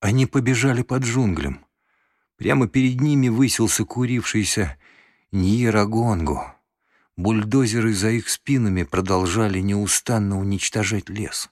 Они побежали под джунглем. Прямо перед ними высился курившийся Ньерагонгу. Бульдозеры за их спинами продолжали неустанно уничтожать лес.